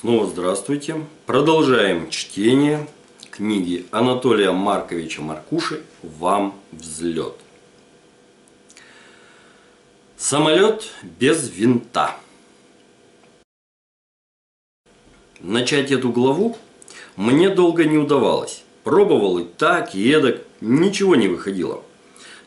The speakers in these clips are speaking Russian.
Снова здравствуйте. Продолжаем чтение книги Анатолия Марковича Маркуши «Вам взлет». Самолет без винта. Начать эту главу мне долго не удавалось. Пробовал и так, и эдак, ничего не выходило.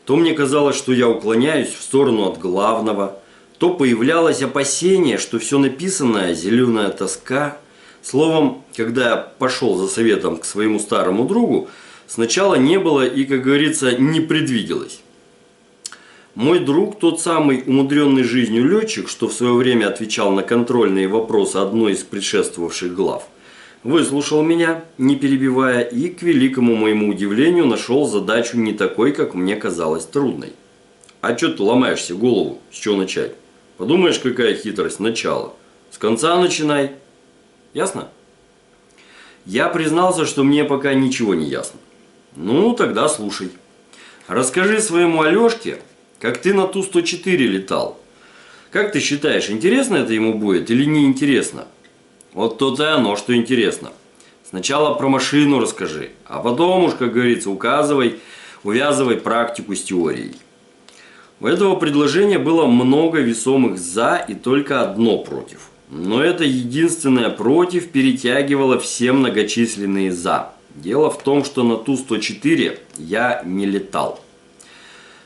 То мне казалось, что я уклоняюсь в сторону от главного – то появлялось опасение, что все написанное, зеленая тоска. Словом, когда я пошел за советом к своему старому другу, сначала не было и, как говорится, не предвиделось. Мой друг, тот самый умудренный жизнью летчик, что в свое время отвечал на контрольные вопросы одной из предшествовавших глав, выслушал меня, не перебивая, и, к великому моему удивлению, нашел задачу не такой, как мне казалось, трудной. А что ты ломаешься голову? С чего начать? Подумаешь, какая хитрость, начало. С конца начинай. Ясно? Я признался, что мне пока ничего не ясно. Ну, тогда слушай. Расскажи своему Алешке, как ты на Ту-104 летал. Как ты считаешь, интересно это ему будет или не интересно? Вот то-то и оно, что интересно. Сначала про машину расскажи, а потом уж, как говорится, указывай, увязывай практику с теорией. У этого предложения было много весомых «за» и только одно «против». Но это единственное «против» перетягивало все многочисленные «за». Дело в том, что на Ту-104 я не летал.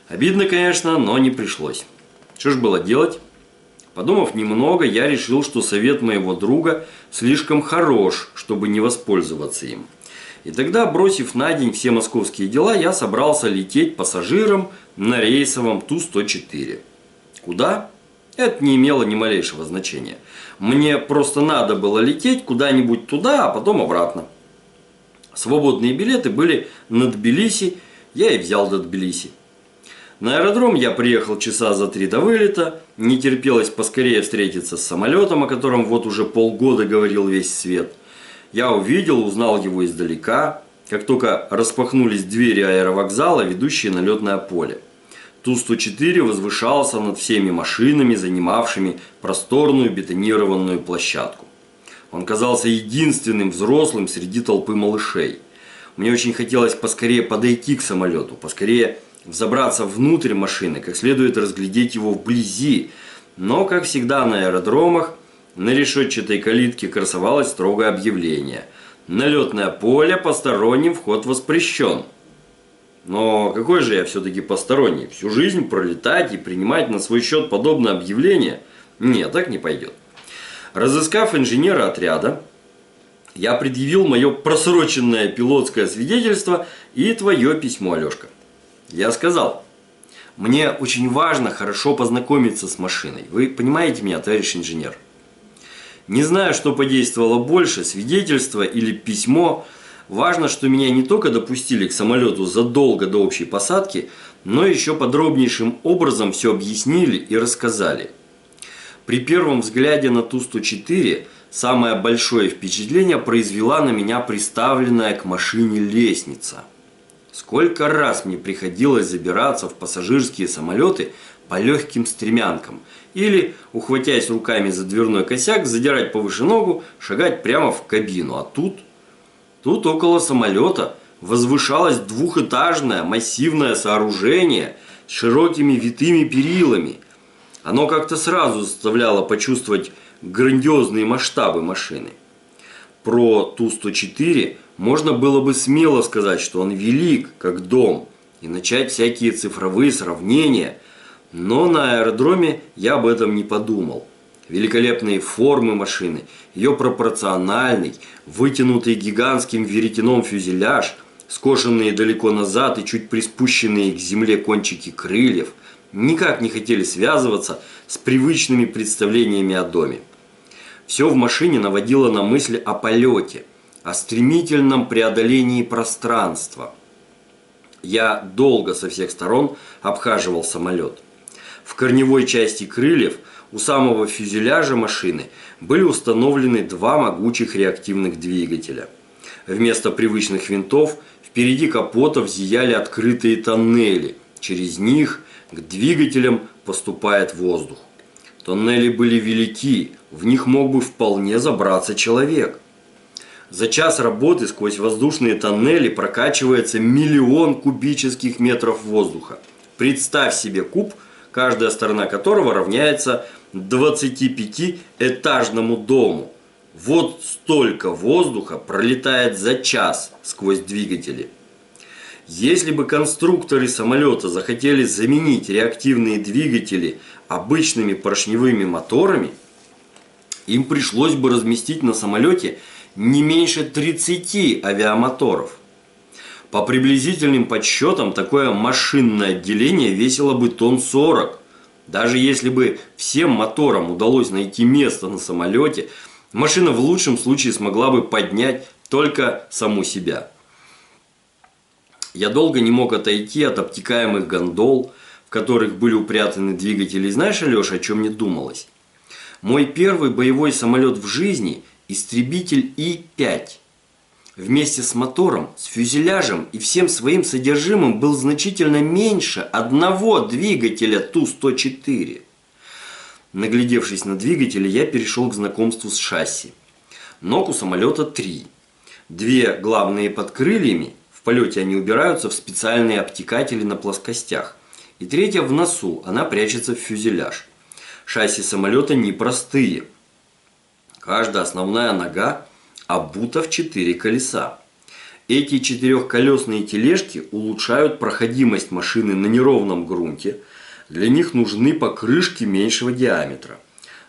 Обидно, конечно, но не пришлось. Что ж было делать? Подумав немного, я решил, что совет моего друга слишком хорош, чтобы не воспользоваться им. И тогда, бросив на день все московские дела, я собрался лететь пассажиром на рейсовом Ту-104. Куда? Это не имело ни малейшего значения. Мне просто надо было лететь куда-нибудь туда, а потом обратно. Свободные билеты были на Тбилиси, я и взял до Тбилиси. На аэродром я приехал часа за три до вылета, не терпелось поскорее встретиться с самолетом, о котором вот уже полгода говорил весь свет – я увидел, узнал его издалека, как только распахнулись двери аэровокзала, ведущие на летное поле. Ту-104 возвышался над всеми машинами, занимавшими просторную бетонированную площадку. Он казался единственным взрослым среди толпы малышей. Мне очень хотелось поскорее подойти к самолету, поскорее взобраться внутрь машины, как следует разглядеть его вблизи. Но, как всегда на аэродромах, на решетчатой калитке красовалось строгое объявление. На летное поле посторонним вход воспрещен. Но какой же я все-таки посторонний? Всю жизнь пролетать и принимать на свой счет подобное объявление? Нет, так не пойдет. Разыскав инженера отряда, я предъявил мое просроченное пилотское свидетельство и твое письмо, Алешка. Я сказал, мне очень важно хорошо познакомиться с машиной. Вы понимаете меня, товарищ инженер? Не знаю, что подействовало больше, свидетельство или письмо. Важно, что меня не только допустили к самолету задолго до общей посадки, но еще подробнейшим образом все объяснили и рассказали. При первом взгляде на Ту-104 самое большое впечатление произвела на меня приставленная к машине лестница. Сколько раз мне приходилось забираться в пассажирские самолеты по легким стремянкам – или, ухватясь руками за дверной косяк, задирать повыше ногу, шагать прямо в кабину. А тут, тут около самолета возвышалось двухэтажное массивное сооружение с широкими витыми перилами. Оно как-то сразу заставляло почувствовать грандиозные масштабы машины. Про Ту-104 можно было бы смело сказать, что он велик, как дом, и начать всякие цифровые сравнения – но на аэродроме я об этом не подумал. Великолепные формы машины, ее пропорциональный, вытянутый гигантским веретеном фюзеляж, скошенные далеко назад и чуть приспущенные к земле кончики крыльев, никак не хотели связываться с привычными представлениями о доме. Все в машине наводило на мысль о полете, о стремительном преодолении пространства. Я долго со всех сторон обхаживал самолет. В корневой части крыльев у самого фюзеляжа машины были установлены два могучих реактивных двигателя. Вместо привычных винтов впереди капота зияли открытые тоннели. Через них к двигателям поступает воздух. Тоннели были велики, в них мог бы вполне забраться человек. За час работы сквозь воздушные тоннели прокачивается миллион кубических метров воздуха. Представь себе куб, каждая сторона которого равняется 25-этажному дому. Вот столько воздуха пролетает за час сквозь двигатели. Если бы конструкторы самолета захотели заменить реактивные двигатели обычными поршневыми моторами, им пришлось бы разместить на самолете не меньше 30 авиамоторов. По приблизительным подсчетам, такое машинное отделение весило бы тонн 40. Даже если бы всем моторам удалось найти место на самолете, машина в лучшем случае смогла бы поднять только саму себя. Я долго не мог отойти от обтекаемых гондол, в которых были упрятаны двигатели. Знаешь, Алеша, о чем мне думалось? Мой первый боевой самолет в жизни – истребитель И-5. Вместе с мотором, с фюзеляжем и всем своим содержимым был значительно меньше одного двигателя Ту-104. Наглядевшись на двигатели, я перешел к знакомству с шасси. Ног у самолета три. Две главные под крыльями, в полете они убираются в специальные обтекатели на плоскостях. И третья в носу, она прячется в фюзеляж. Шасси самолета непростые. Каждая основная нога обута в четыре колеса. Эти четырехколесные тележки улучшают проходимость машины на неровном грунте. Для них нужны покрышки меньшего диаметра.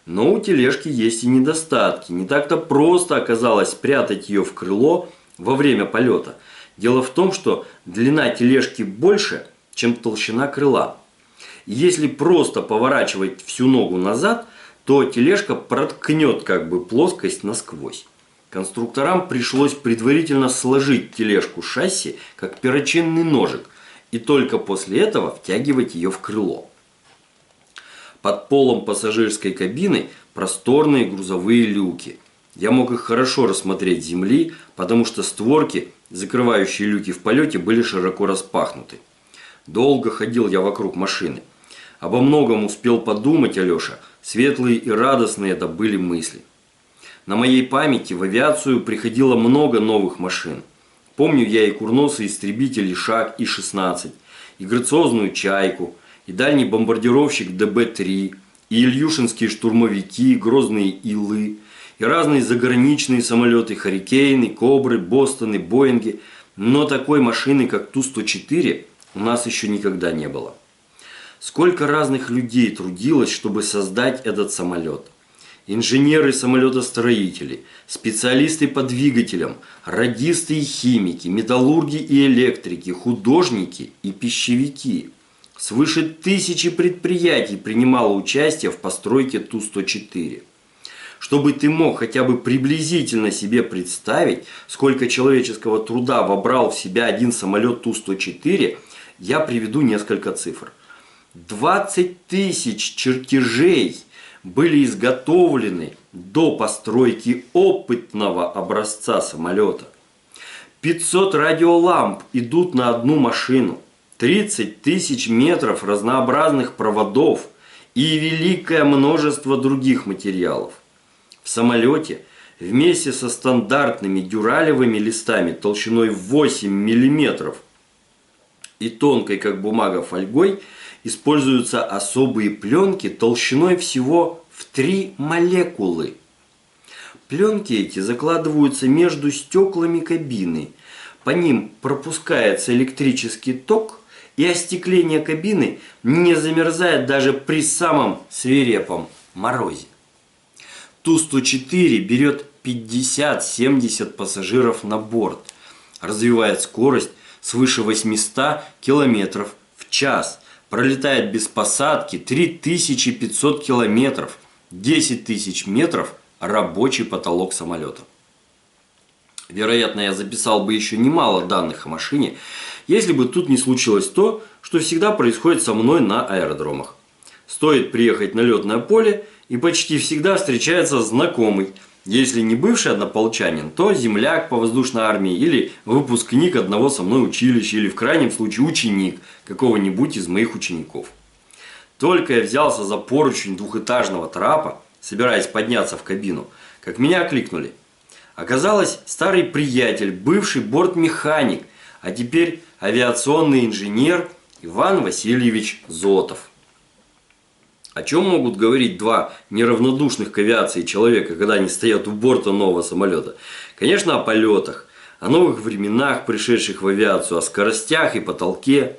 Но у тележки есть и недостатки. Не так-то просто оказалось спрятать ее в крыло во время полета. Дело в том, что длина тележки больше, чем толщина крыла. Если просто поворачивать всю ногу назад, то тележка проткнет как бы плоскость насквозь. Конструкторам пришлось предварительно сложить тележку шасси, как перочинный ножик, и только после этого втягивать ее в крыло. Под полом пассажирской кабины просторные грузовые люки. Я мог их хорошо рассмотреть земли, потому что створки, закрывающие люки в полете, были широко распахнуты. Долго ходил я вокруг машины. Обо многом успел подумать Алеша. Светлые и радостные это были мысли. На моей памяти в авиацию приходило много новых машин. Помню я и курносый истребитель Ишак И-16, и грациозную «Чайку», и дальний бомбардировщик ДБ-3, и ильюшинские штурмовики, грозные Илы, и разные заграничные самолеты «Харикейны», «Кобры», «Бостоны», «Боинги». Но такой машины, как Ту-104, у нас еще никогда не было. Сколько разных людей трудилось, чтобы создать этот самолет. Инженеры-самолетостроители, специалисты по двигателям, радисты и химики, металлурги и электрики, художники и пищевики. Свыше тысячи предприятий принимало участие в постройке Ту-104. Чтобы ты мог хотя бы приблизительно себе представить, сколько человеческого труда вобрал в себя один самолет Ту-104, я приведу несколько цифр. 20 тысяч чертежей были изготовлены до постройки опытного образца самолета. 500 радиоламп идут на одну машину. 30 тысяч метров разнообразных проводов и великое множество других материалов. В самолете вместе со стандартными дюралевыми листами толщиной 8 миллиметров и тонкой, как бумага, фольгой – используются особые пленки толщиной всего в 3 молекулы. Пленки эти закладываются между стеклами кабины. По ним пропускается электрический ток, и остекление кабины не замерзает даже при самом свирепом морозе. Ту-104 берет 50-70 пассажиров на борт, развивает скорость свыше 800 км в час – пролетает без посадки 3500 километров, 10 тысяч метров рабочий потолок самолета. Вероятно, я записал бы еще немало данных о машине, если бы тут не случилось то, что всегда происходит со мной на аэродромах. Стоит приехать на летное поле, и почти всегда встречается знакомый – если не бывший однополчанин, то земляк по воздушной армии или выпускник одного со мной училища, или в крайнем случае ученик какого-нибудь из моих учеников. Только я взялся за поручень двухэтажного трапа, собираясь подняться в кабину, как меня окликнули. Оказалось, старый приятель, бывший бортмеханик, а теперь авиационный инженер Иван Васильевич Зотов. О чем могут говорить два неравнодушных к авиации человека, когда они стоят у борта нового самолета? Конечно, о полетах, о новых временах, пришедших в авиацию, о скоростях и потолке.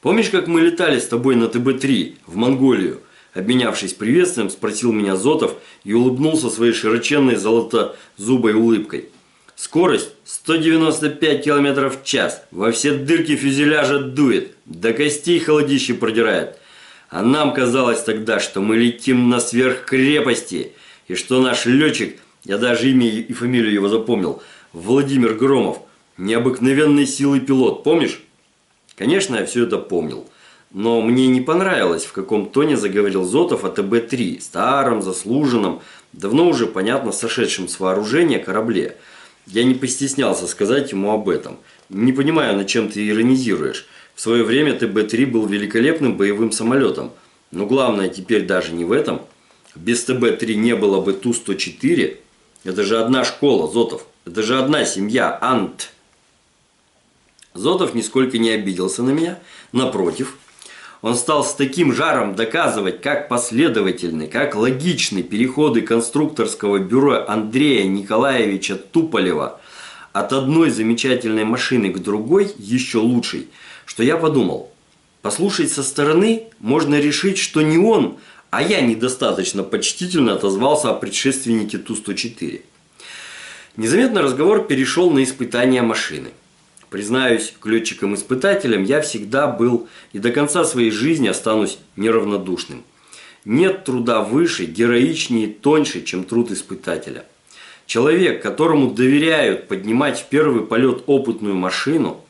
Помнишь, как мы летали с тобой на ТБ-3 в Монголию? Обменявшись приветствием, спросил меня Зотов и улыбнулся своей широченной золотозубой улыбкой. Скорость 195 км в час. Во все дырки фюзеляжа дует. До костей холодище продирает. А нам казалось тогда, что мы летим на сверхкрепости. И что наш летчик, я даже имя и фамилию его запомнил, Владимир Громов, необыкновенной силы пилот, помнишь? Конечно, я все это помнил. Но мне не понравилось, в каком тоне заговорил Зотов о ТБ-3, старом, заслуженном, давно уже, понятно, сошедшем с вооружения корабле. Я не постеснялся сказать ему об этом. Не понимаю, над чем ты иронизируешь. В свое время ТБ-3 был великолепным боевым самолетом. Но главное теперь даже не в этом. Без ТБ-3 не было бы Ту-104. Это же одна школа, Зотов. Это же одна семья, Ант. Зотов нисколько не обиделся на меня. Напротив, он стал с таким жаром доказывать, как последовательны, как логичны переходы конструкторского бюро Андрея Николаевича Туполева от одной замечательной машины к другой, еще лучшей, что я подумал, послушать со стороны можно решить, что не он, а я недостаточно почтительно отозвался о предшественнике Ту-104. Незаметно разговор перешел на испытания машины – Признаюсь, к летчикам-испытателям я всегда был и до конца своей жизни останусь неравнодушным. Нет труда выше, героичнее и тоньше, чем труд испытателя. Человек, которому доверяют поднимать в первый полет опытную машину,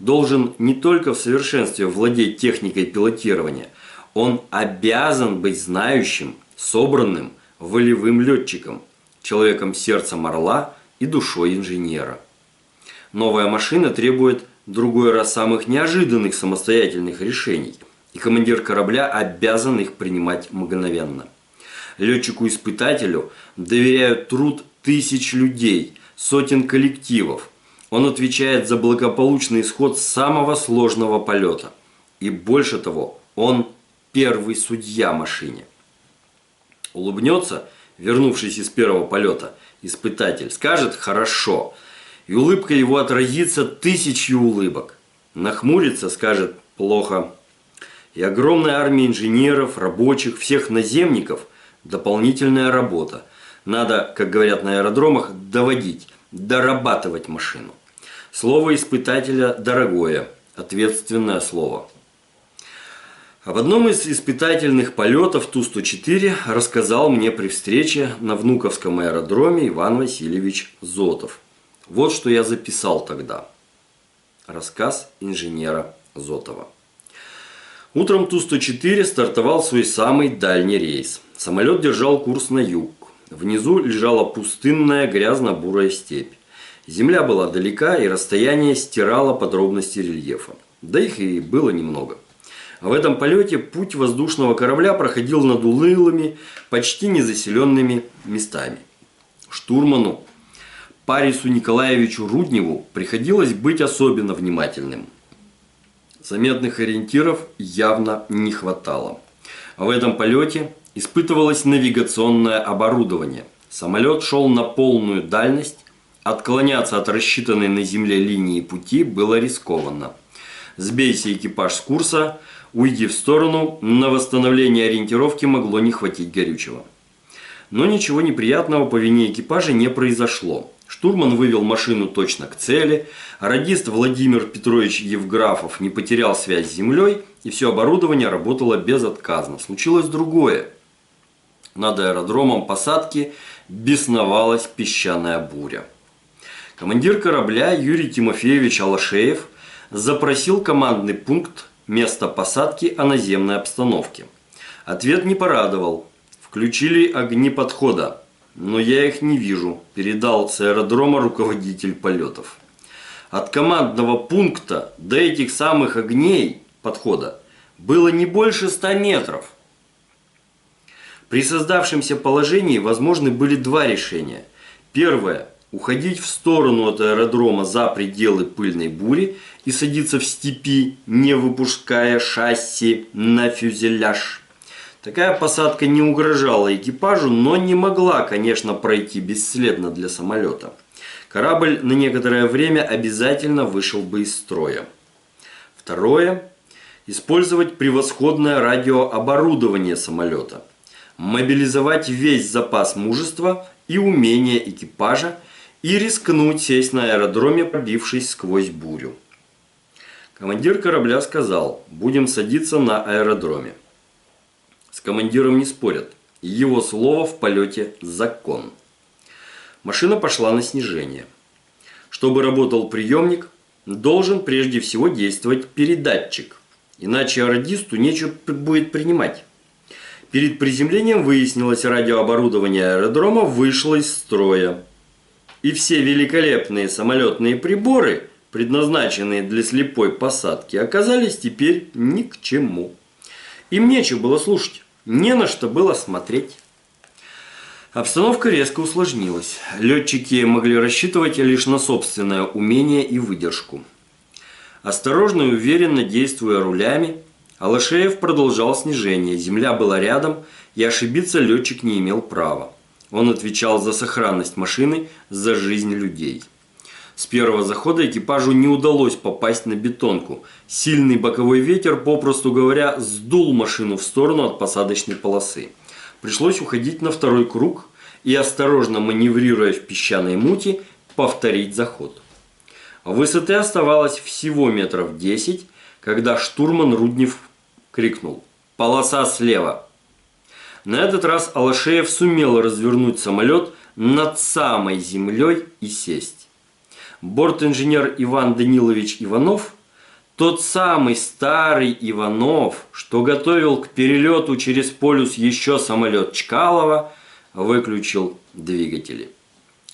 должен не только в совершенстве владеть техникой пилотирования, он обязан быть знающим, собранным, волевым летчиком, человеком сердцем орла и душой инженера. Новая машина требует другой раз самых неожиданных самостоятельных решений, и командир корабля обязан их принимать мгновенно. Летчику-испытателю доверяют труд тысяч людей, сотен коллективов. Он отвечает за благополучный исход самого сложного полета. И больше того, он первый судья машине. Улыбнется, вернувшись из первого полета, испытатель, скажет «хорошо», и улыбка его отразится тысячью улыбок. Нахмурится, скажет «плохо». И огромная армия инженеров, рабочих, всех наземников – дополнительная работа. Надо, как говорят на аэродромах, доводить, дорабатывать машину. Слово испытателя дорогое, ответственное слово. Об одном из испытательных полетов Ту-104 рассказал мне при встрече на Внуковском аэродроме Иван Васильевич Зотов – вот что я записал тогда. Рассказ инженера Зотова. Утром Ту-104 стартовал свой самый дальний рейс. Самолет держал курс на юг. Внизу лежала пустынная грязно-бурая степь. Земля была далека, и расстояние стирало подробности рельефа. Да их и было немного. В этом полете путь воздушного корабля проходил над улылыми, почти незаселенными местами. Штурману Парису Николаевичу Рудневу приходилось быть особенно внимательным. Заметных ориентиров явно не хватало. В этом полете испытывалось навигационное оборудование. Самолет шел на полную дальность, отклоняться от рассчитанной на земле линии пути было рискованно. Сбейся экипаж с курса, уйди в сторону, на восстановление ориентировки могло не хватить горючего. Но ничего неприятного по вине экипажа не произошло. Штурман вывел машину точно к цели, радист Владимир Петрович Евграфов не потерял связь с землей, и все оборудование работало безотказно. Случилось другое. Над аэродромом посадки бесновалась песчаная буря. Командир корабля Юрий Тимофеевич Алашеев запросил командный пункт места посадки о наземной обстановке. Ответ не порадовал. Включили огни подхода но я их не вижу», – передал с аэродрома руководитель полетов. От командного пункта до этих самых огней подхода было не больше 100 метров. При создавшемся положении возможны были два решения. Первое – уходить в сторону от аэродрома за пределы пыльной бури и садиться в степи, не выпуская шасси на фюзеляж. Такая посадка не угрожала экипажу, но не могла, конечно, пройти бесследно для самолета. Корабль на некоторое время обязательно вышел бы из строя. Второе – использовать превосходное радиооборудование самолета – мобилизовать весь запас мужества и умения экипажа и рискнуть сесть на аэродроме, пробившись сквозь бурю. Командир корабля сказал, будем садиться на аэродроме. С командиром не спорят. Его слово в полете – закон. Машина пошла на снижение. Чтобы работал приемник, должен прежде всего действовать передатчик. Иначе радисту нечего будет принимать. Перед приземлением выяснилось, радиооборудование аэродрома вышло из строя. И все великолепные самолетные приборы, предназначенные для слепой посадки, оказались теперь ни к чему. Им нечего было слушать, не на что было смотреть. Обстановка резко усложнилась. Летчики могли рассчитывать лишь на собственное умение и выдержку. Осторожно и уверенно действуя рулями, Алашеев продолжал снижение, земля была рядом, и ошибиться летчик не имел права. Он отвечал за сохранность машины, за жизнь людей. С первого захода экипажу не удалось попасть на бетонку. Сильный боковой ветер, попросту говоря, сдул машину в сторону от посадочной полосы. Пришлось уходить на второй круг и, осторожно маневрируя в песчаной мути, повторить заход. Высоты оставалось всего метров 10, когда штурман Руднев крикнул «Полоса слева!». На этот раз Алашеев сумел развернуть самолет над самой землей и сесть. Борт-инженер Иван Данилович Иванов, тот самый старый Иванов, что готовил к перелету через полюс еще самолет Чкалова, выключил двигатели.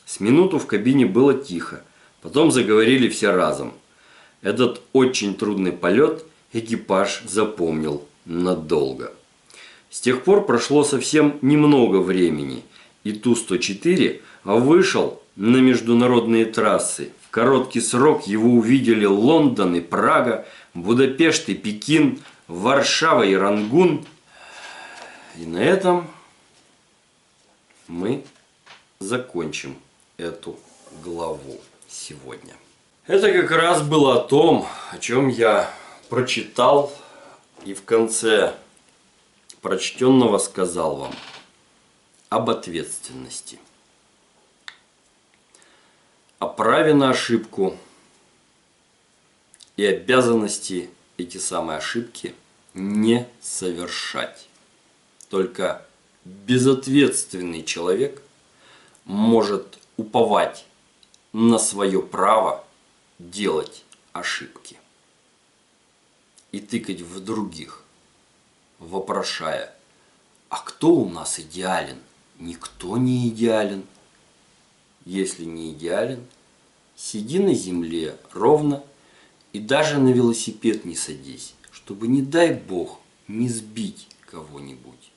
С минуту в кабине было тихо, потом заговорили все разом. Этот очень трудный полет – экипаж запомнил надолго. С тех пор прошло совсем немного времени, и Ту-104 вышел на международные трассы. В короткий срок его увидели Лондон и Прага, Будапешт и Пекин, Варшава и Рангун. И на этом мы закончим эту главу сегодня. Это как раз было о том, о чем я прочитал и в конце прочтенного сказал вам об ответственности, о праве на ошибку и обязанности эти самые ошибки не совершать. Только безответственный человек может уповать на свое право делать ошибки и тыкать в других, вопрошая, а кто у нас идеален? Никто не идеален. Если не идеален, сиди на земле ровно и даже на велосипед не садись, чтобы, не дай бог, не сбить кого-нибудь.